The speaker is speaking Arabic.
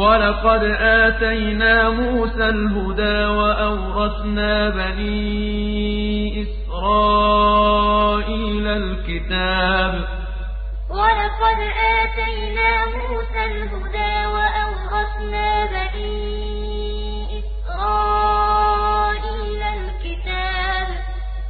وَلَقَدْ آتَيْنَا مُوسَى الْهُدَىٰ وَأَوْرَثْنَا بَنِي إِسْرَائِيلَ الْكِتَابَ. وَلَقَدْ آتَيْنَا